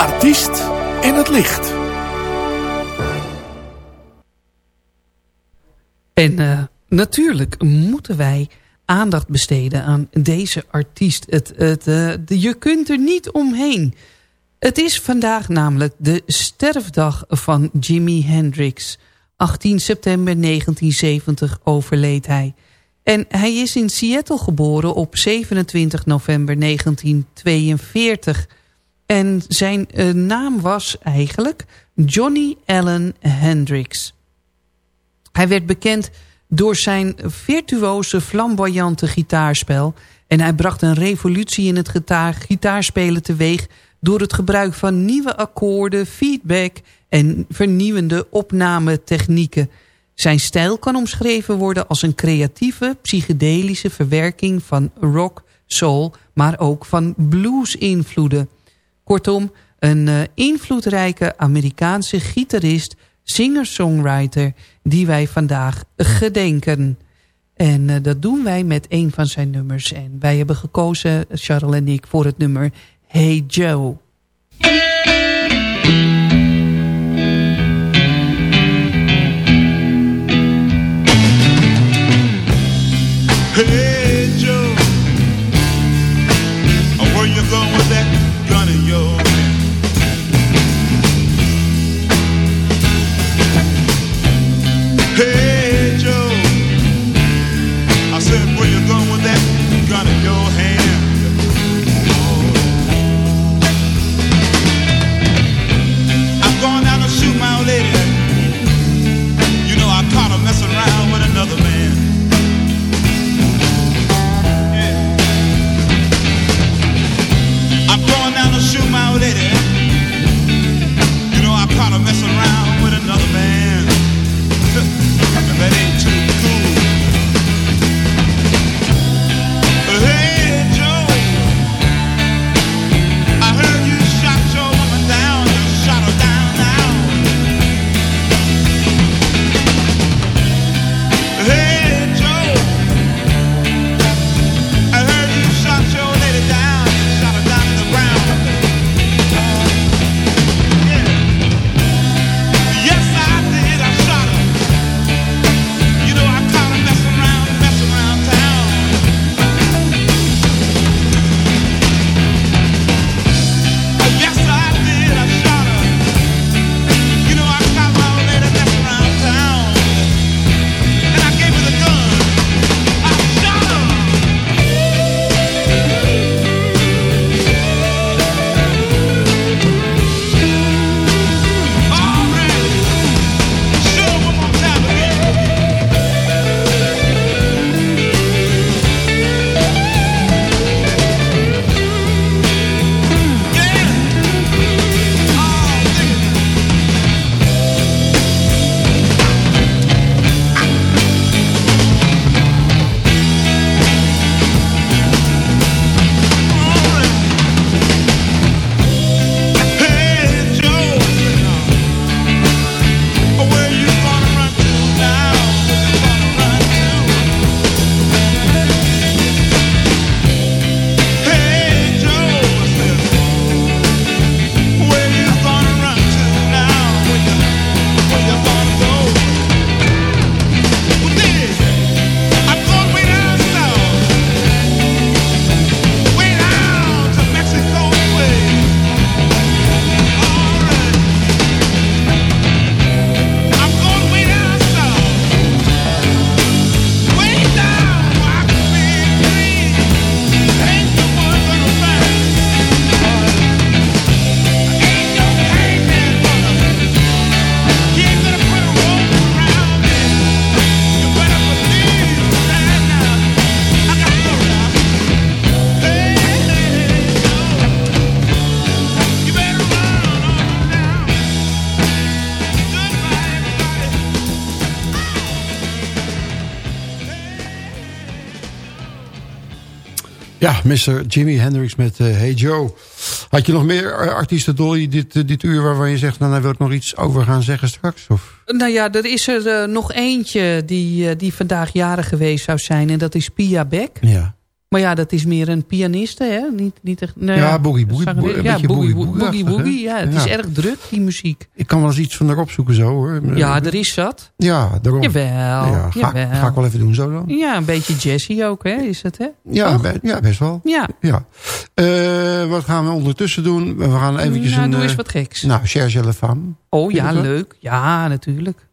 Artiest in het licht. En uh, natuurlijk moeten wij aandacht besteden aan deze artiest. Het, het, uh, de, je kunt er niet omheen. Het is vandaag namelijk de sterfdag van Jimi Hendrix. 18 september 1970 overleed hij. En hij is in Seattle geboren op 27 november 1942. En zijn uh, naam was eigenlijk Johnny Allen Hendrix. Hij werd bekend door zijn virtuose, flamboyante gitaarspel... en hij bracht een revolutie in het gitaar, gitaarspelen teweeg... door het gebruik van nieuwe akkoorden, feedback en vernieuwende opnametechnieken. Zijn stijl kan omschreven worden als een creatieve, psychedelische verwerking van rock, soul... maar ook van blues-invloeden. Kortom, een uh, invloedrijke Amerikaanse gitarist singer-songwriter die wij vandaag gedenken. En uh, dat doen wij met een van zijn nummers. En wij hebben gekozen, Charles en ik, voor het nummer Hey Joe. Hey Mr. Jimi Hendrix met eh, Hey Joe. Had je nog meer eh, artiesten, Dolly, dit, eh, dit uur waarvan je zegt... nou, daar wil ik nog iets over gaan zeggen straks? Of? Nou ja, er is er uh, nog eentje die, die vandaag jarig geweest zou zijn. En dat is Pia Beck. Ja. Maar ja, dat is meer een pianiste, hè? Niet, niet echt, nou Ja, boogie boogie, ja, boogie boogie boogie. Ja, het Ja. is erg druk, die muziek. Ik kan wel eens iets van erop zoeken zo hoor. Ja, er is zat. Ja, daarom. Jawel, Ja, ga, jawel. ga ik wel even doen zo dan. Ja, een beetje jazzy ook, hè? Is dat, hè? Ja, be- ja best wel. Ja. ja. Eh, wat gaan we ondertussen doen? We gaan eventjes Nou, een... doe eens eh, wat geks. Nou, La Femme. Oh ja, leuk. Ja, natuurlijk.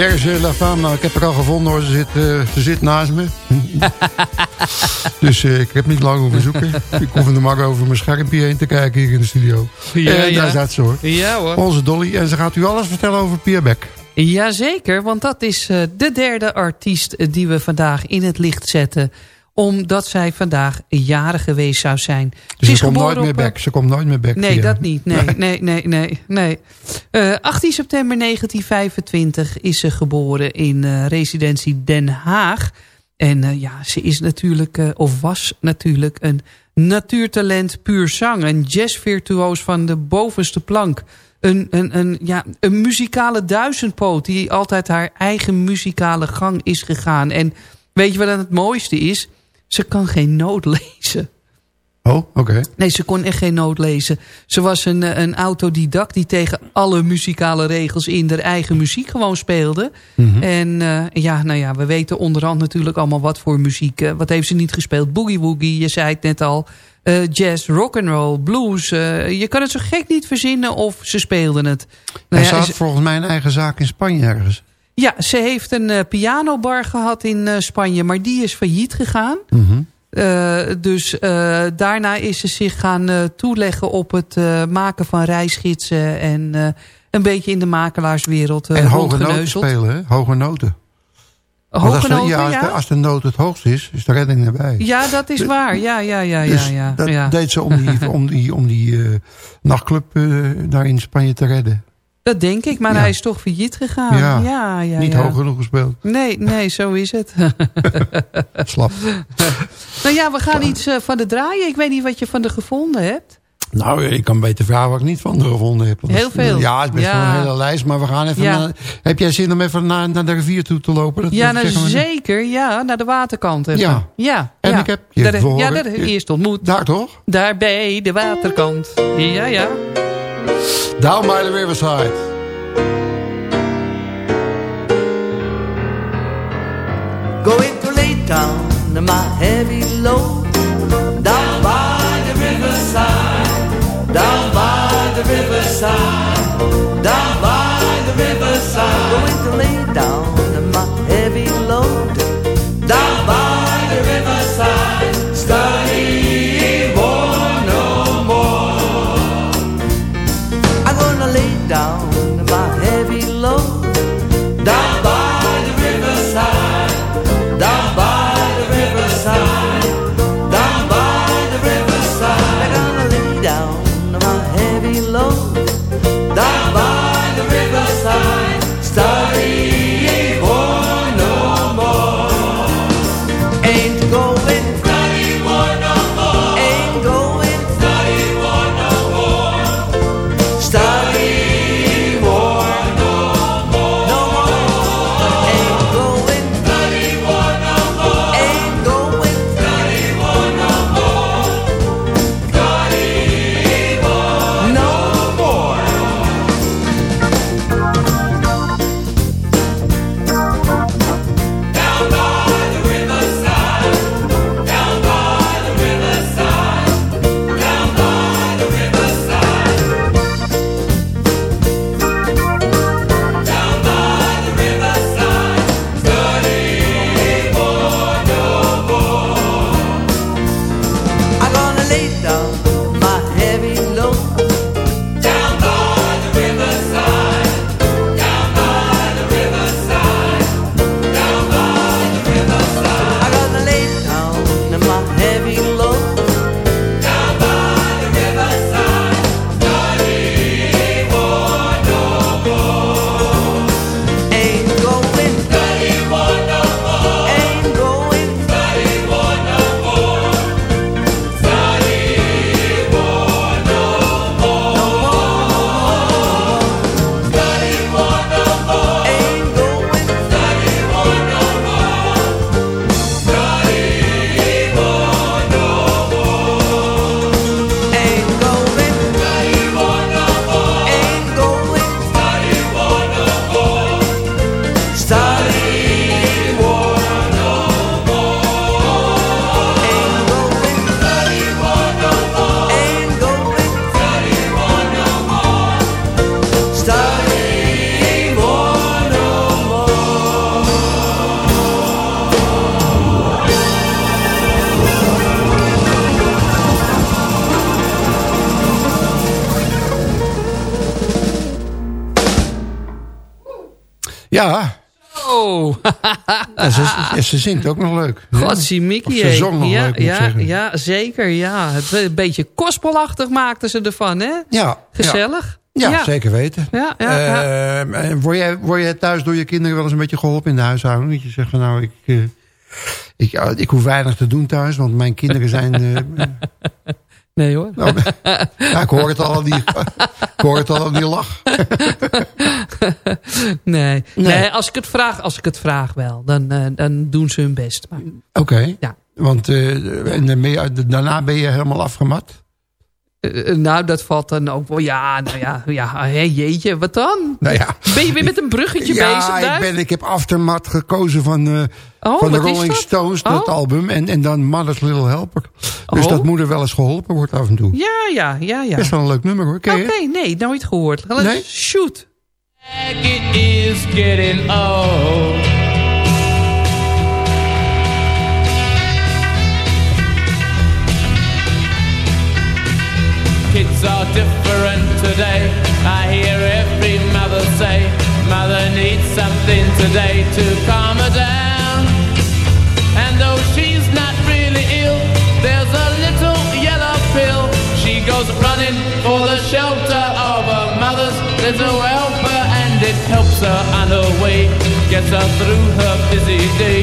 La Femme. Nou, ik heb haar al gevonden hoor. Ze zit, eh, ze zit naast me. dus eh, ik heb niet lang hoeven zoeken. ik hoef er maar over mijn schermpje heen te kijken hier in de studio. Ja, en ja. daar staat ze hoor. Ja hoor. Onze Dolly. En ze gaat u alles vertellen over Pierre Beck. Jazeker, want dat is eh, de derde artiest die we vandaag in het licht zetten. Omdat zij vandaag jarig geweest zou zijn. Dus ze ze komt nooit meer back. Ze komt nooit meer back. Nee, via- dat niet. Nee, nee, nee, nee. nee. Eh, 18 september 1925 is ze geboren in eh, residentie Den Haag. En eh, ja, ze is natuurlijk, of was natuurlijk, een natuurtalent puur zang. Een jazzvirtuoos van de bovenste plank. Een, een, een, ja, een muzikale duizendpoot die altijd haar eigen muzikale gang is gegaan. En weet je wat dan het mooiste is? Ze kan geen noot lezen. Oh, oké. Nee, ze kon echt geen noot lezen. Ze was een, eh, een autodidact die tegen alle muzikale regels in haar eigen muziek gewoon speelde. Mhm. En eh, ja, nou ja, we weten onderhand natuurlijk allemaal wat voor muziek. eh, wat heeft ze niet gespeeld? Boogie Woogie, je zei het net al. eh, jazz, rock and roll, blues. je kan het zo gek niet verzinnen of ze speelden het. Nou en ja, ze had volgens mij een eigen zaak in Spanje ergens. Ja, ze heeft een eh, pianobar gehad in eh, Spanje, maar die is failliet gegaan. Mhm. Eh, dus daarna is ze zich gaan toeleggen op het maken van reisgidsen... en een beetje in de makelaarswereld en hoge noten spelen, hè? Hoge noten. Want als, de, ja, als, ja? de, als de nood het hoogst is, is de redding erbij. Ja, dat is waar. Ja, ja, ja, ja. Dus ja, dat ja. deed ze om die, om die, om die nachtclub daar in Spanje te redden. Dat denk ik, maar Ja. hij is toch failliet gegaan. Ja, Ja, ja, Niet hoog genoeg gespeeld. Nee, nee, zo is het. Slap. nou ja, we gaan iets eh, van de draaien. Ik weet niet wat je van de gevonden hebt. Nou, ik kan beter vragen wat ik niet van haar gevonden heb. Heel veel. Ja, het is best wel een hele lijst. Maar we gaan even naar... Heb jij zin om even naar, naar de rivier toe te lopen? Dat- ja, nou, zeker. Ja, naar de waterkant. even. Ja. ja. En ik heb je daar, Ja, daar eerst ontmoet. Daar toch? Daar bij de waterkant. Ja, ja. Down by the riverside. Going to lay down my heavy load down by the riverside, down by the riverside, down by the riverside. Going to lay down Ja. Oh. Ze, ze zingt ook nog leuk. Godzie Mickey. Of ze zong nog ja, leuk, ja, ja, zeker. Ja. Het, een beetje kospelachtig maakten ze ervan, hè? Ja. Gezellig. Ja, zeker weten. Ja. Eh, en word, jij, word jij thuis door je kinderen wel eens een beetje geholpen in de huishouding? Dat je zegt van nou, ik, eh, ik, ik hoef weinig te doen thuis, want mijn kinderen zijn... eh, nee hoor. nou, ik hoor het al die, ik hoor het al die lach. nee. Nee. nee. als ik het vraag, als ik het vraag wel, dan, eh, dan doen ze hun best. Oké. Ja. Want eh, en dan ben je- daarna ben je helemaal afgemat? eh, nou, dat valt dan ook wel. Ja, nou ja, ja hé, jeetje, wat dan? Nou ja. Ben je weer met een bruggetje ja, bezig? ik, Duif? ben, ik heb Aftermath gekozen van, Oh, van de Rolling? Stones, dat Oh. album. En, en dan Mother's Little Helper. Dus Oh. dat moeder wel eens geholpen wordt af en toe. Ja, ja, ja, ja. Best wel een leuk nummer hoor. Oké, nee, nooit gehoord. Let's Nee? shoot. It is getting old. Kids are different today. I hear every mother say, Mother needs something today to calm her down. And though she's not really ill, there's a little yellow pill. She goes running for the shelter of her mother's little well her through her busy day.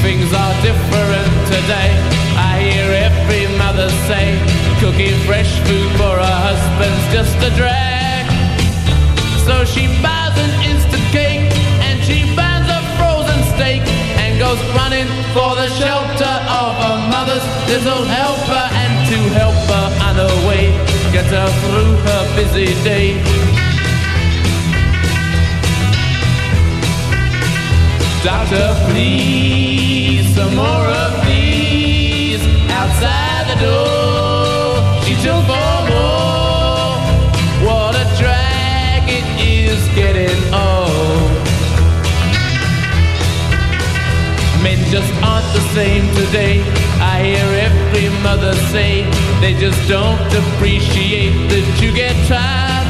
Things are different today. I hear every mother say, cooking fresh food for her husband's just a drag. So she buys an instant cake and she buys a frozen steak and goes running for the shelter of her mother's little helper and to help her way, get her through her busy day. Doctor, please, some more of these outside the door. She took for more. What a drag it is getting old. Men just aren't the same today. I hear every mother say they just don't appreciate that you get tired.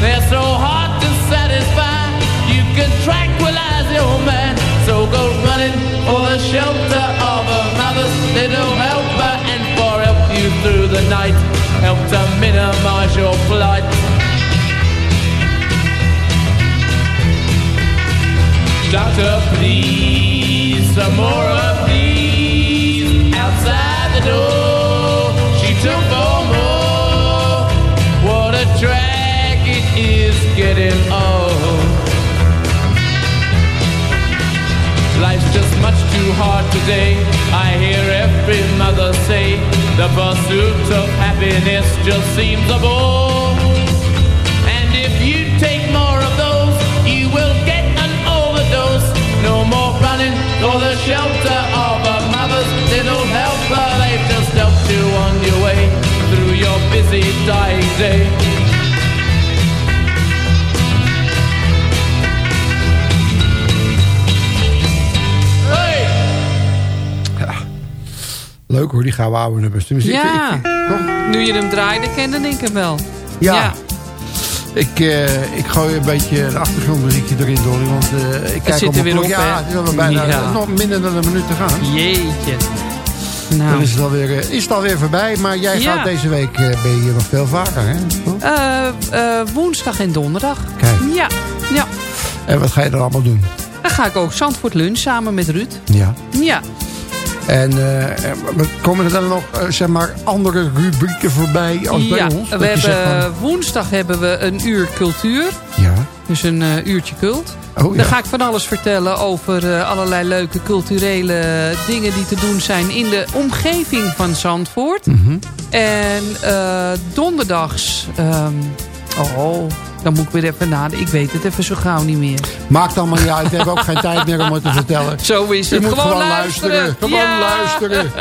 They're so hard to satisfy. You can tranquilize your man. So go running for the shelter of a mother's little helper and for help you through the night. Help to minimize your plight. Doctor, please, some more is getting old. Life's just much too hard today. I hear every mother say the pursuit of happiness just seems a bore. And if you take more of those, you will get an overdose. No more running for the shelter of a mother's little helper. They've just helped you on your way through your busy dying day. Leuk hoor, die gouden oude nummers. Tenminste, ik- Ja, ik- nu je hem draaide, kende ik hem wel. Ja. Ik, eh, ik gooi een beetje een achtergrondmuziekje erin, Dolly. Want eh, ik kijk zit er weer klok. op, Ja, het is alweer bijna Ja. nog minder dan een minuut te gaan. Jeetje. Dan Nou, is het, alweer, eh, is het alweer voorbij. Maar jij Ja. gaat deze week eh, ben je hier nog veel vaker, hè? Woensdag en donderdag. Kijk. Ja, ja. En wat ga je dan allemaal doen? Dan ga ik ook Zandvoort lunch samen met Ruud. Ja. Ja. En maar komen er dan nog eh, zeg maar andere rubrieken voorbij als ja, bij ons? we hebben, woensdag hebben we een uur cultuur. ja. Dus een eh, uurtje cult. Oh, ja. Dan ga ik van alles vertellen over allerlei leuke culturele dingen die te doen zijn in de omgeving van Zandvoort. Mhm. En eh, donderdags... ehm, oh, dan moet ik weer even nadenken. Ik weet het even zo gauw niet meer. Maakt allemaal niet uit. We hebben ook geen tijd meer om het te vertellen. Zo is Je het. moet Gewoon gewoon luisteren. luisteren. Gewoon Ja. luisteren.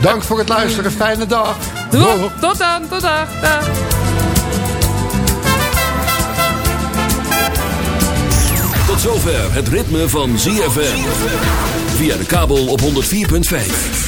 Dank voor het luisteren. Fijne dag. Doei, Doeg. tot dan, tot dan. Dag. Tot zover het ritme van ZFM. Via de kabel op 104.5.